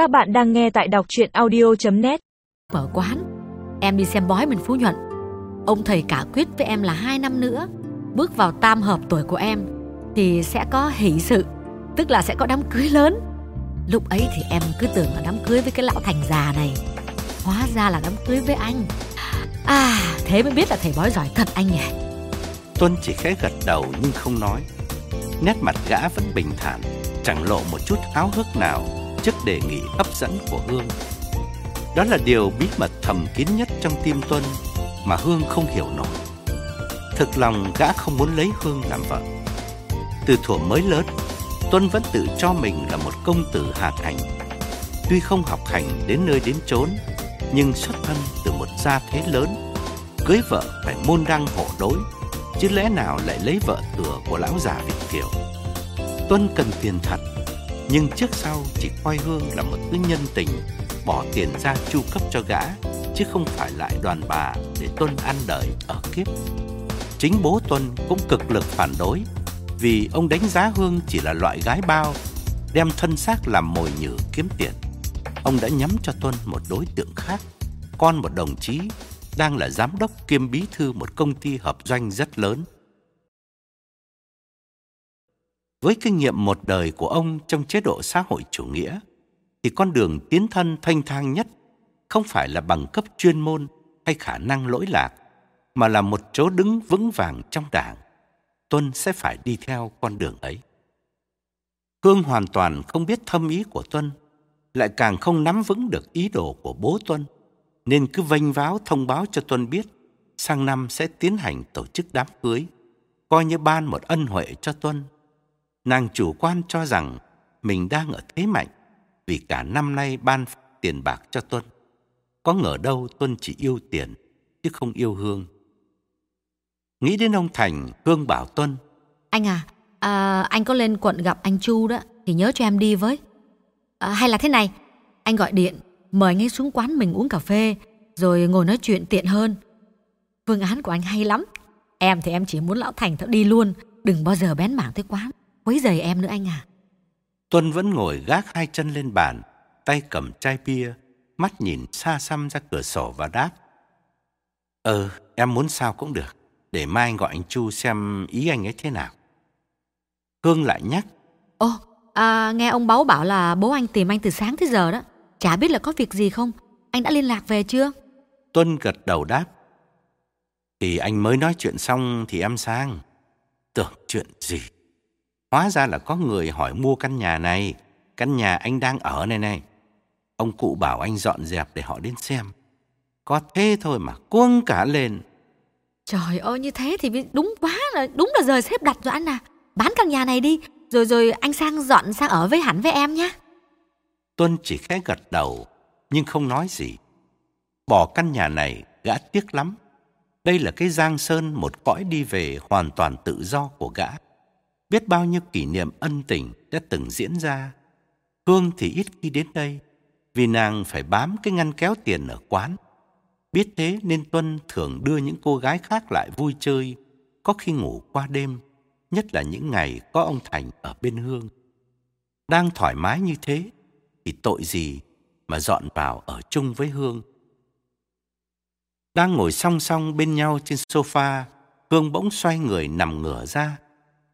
Các bạn đang nghe tại đọc chuyện audio.net Mở quán Em đi xem bói mình Phú Nhuận. Ông thầy cả quyết với em là hai năm nữa. Bước vào tam hợp tuổi của em Thì sẽ có hỷ sự Tức là sẽ có đám cưới lớn. Lúc ấy thì em cứ tưởng là đám cưới với cái lão thành già này. Hóa ra là đám cưới với anh. À thế mới biết là thầy bói giỏi thật anh nhỉ. Tuân chỉ khẽ gật đầu nhưng không nói. Nét mặt gã vẫn bình thản Chẳng lộ một chút háo hức nào Trước đề nghị hấp dẫn của Hương. Đó là điều bí mật thầm kín nhất trong tim Tuân Mà Hương không hiểu nổi. Thực lòng gã không muốn lấy Hương làm vợ. Từ thuở mới lớn, Tuân vẫn tự cho mình là một công tử hà thành. Tuy không học hành đến nơi đến chốn, Nhưng xuất thân từ một gia thế lớn, Cưới vợ phải môn đăng hộ đối, Chứ lẽ nào lại lấy vợ thừa của lão già Việt Kiều? Tuân cần tiền thật nhưng trước sau chỉ coi Hương là một thứ nhân tình, Bỏ tiền ra chu cấp cho gã, Chứ không phải lại đoàn bà để Tuân ăn đời ở kiếp Chính bố Tuân cũng cực lực phản đối, Vì ông đánh giá Hương chỉ là loại gái bao, Đem thân xác làm mồi nhử kiếm tiền Ông đã nhắm cho Tuân một đối tượng khác, Con một đồng chí, đang là giám đốc kiêm bí thư một công ty hợp doanh rất lớn. Với kinh nghiệm một đời của ông trong chế độ xã hội chủ nghĩa, thì con đường tiến thân thanh thang nhất không phải là bằng cấp chuyên môn hay khả năng lỗi lạc, mà là một chỗ đứng vững vàng trong đảng. Tuân sẽ phải đi theo con đường ấy. Hương hoàn toàn không biết thâm ý của Tuân, lại càng không nắm vững được ý đồ của bố Tuân nên cứ vênh váo thông báo cho Tuân biết sang năm sẽ tiến hành tổ chức đám cưới, coi như ban một ân huệ cho Tuân. Nàng chủ quan cho rằng mình đang ở thế mạnh vì cả năm nay ban tiền bạc cho Tuân. Có ngờ đâu Tuân chỉ yêu tiền chứ không yêu Hương. Nghĩ đến ông Thành, Hương bảo Tuân. Anh à, à anh có lên quận gặp anh Chu đó thì nhớ cho em đi với. À, hay là thế này, anh gọi điện mời ngay xuống quán mình uống cà phê, rồi ngồi nói chuyện tiện hơn. Phương án của anh hay lắm. Em thì em chỉ muốn Lão Thành thợ đi luôn, đừng bao giờ bén mảng tới quán, quấy giày em nữa anh à. Tuân vẫn ngồi gác hai chân lên bàn, tay cầm chai bia, mắt nhìn xa xăm ra cửa sổ và đáp. Ờ, em muốn sao cũng được, để mai anh gọi anh Chu xem ý anh ấy thế nào. Hương lại nhắc. Ồ, à, nghe ông Báu bảo là bố anh tìm anh từ sáng tới giờ đó. Chả biết là có việc gì không Anh đã liên lạc về chưa Tuân gật đầu đáp Thì anh mới nói chuyện xong thì em sang Tưởng chuyện gì Hóa ra là có người hỏi mua căn nhà này Căn nhà anh đang ở này này Ông cụ bảo anh dọn dẹp để họ đến xem Có thế thôi mà cuông cả lên Trời ơi như thế thì đúng quá là Đúng là giờ xếp đặt rồi anh à Bán căn nhà này đi Rồi rồi anh sang dọn sang ở với hẳn với em nhé Tuân chỉ khẽ gật đầu, nhưng không nói gì. Bỏ căn nhà này, gã tiếc lắm. Đây là cái giang sơn một cõi đi về hoàn toàn tự do của gã. Biết bao nhiêu kỷ niệm ân tình đã từng diễn ra. Hương thì ít khi đến đây, vì nàng phải bám cái ngăn kéo tiền ở quán. Biết thế nên Tuân thường đưa những cô gái khác lại vui chơi, có khi ngủ qua đêm, nhất là những ngày có ông Thành ở bên Hương. Đang thoải mái như thế, thì tội gì mà dọn vào ở chung với Hương. Đang ngồi song song bên nhau trên sofa, Hương bỗng xoay người nằm ngửa ra,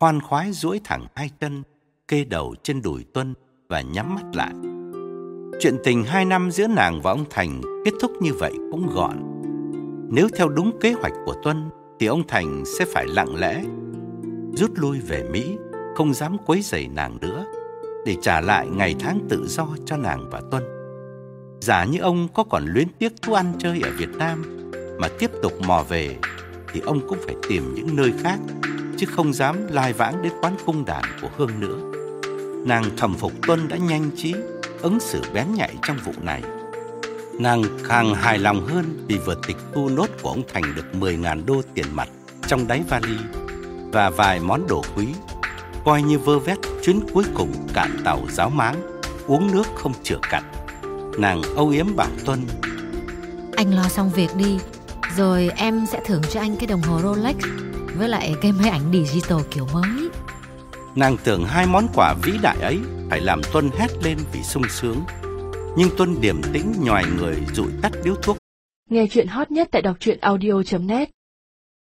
khoan khoái duỗi thẳng hai chân, kê đầu trên đùi Tuân và nhắm mắt lại. Chuyện tình hai năm giữa nàng và ông Thành kết thúc như vậy cũng gọn. Nếu theo đúng kế hoạch của Tuân, thì ông Thành sẽ phải lặng lẽ rút lui về Mỹ, không dám quấy rầy nàng nữa để trả lại ngày tháng tự do cho nàng và Tuân. Giả như ông có còn luyến tiếc thú ăn chơi ở Việt Nam mà tiếp tục mò về thì ông cũng phải tìm những nơi khác chứ không dám lai vãng đến quán cung đàn của Hương nữa. Nàng thầm phục Tuân đã nhanh trí ứng xử bén nhạy trong vụ này. Nàng càng hài lòng hơn vì vừa tịch thu nốt của ông Thành được 10.000 đô tiền mặt trong đáy vali và vài món đồ quý coi như vơ vét chuyến cuối cùng cạn tàu giáo máng, uống nước không chữa cặn. Nàng âu yếm bảo Tuân. Anh lo xong việc đi, rồi em sẽ thưởng cho anh cái đồng hồ Rolex với lại cái máy ảnh digital kiểu mới. Nàng tưởng hai món quà vĩ đại ấy phải làm Tuân hét lên vì sung sướng. Nhưng Tuân điềm tĩnh nhòi người dụi tắt điếu thuốc. Nghe chuyện hot nhất tại đọc truyện audio.net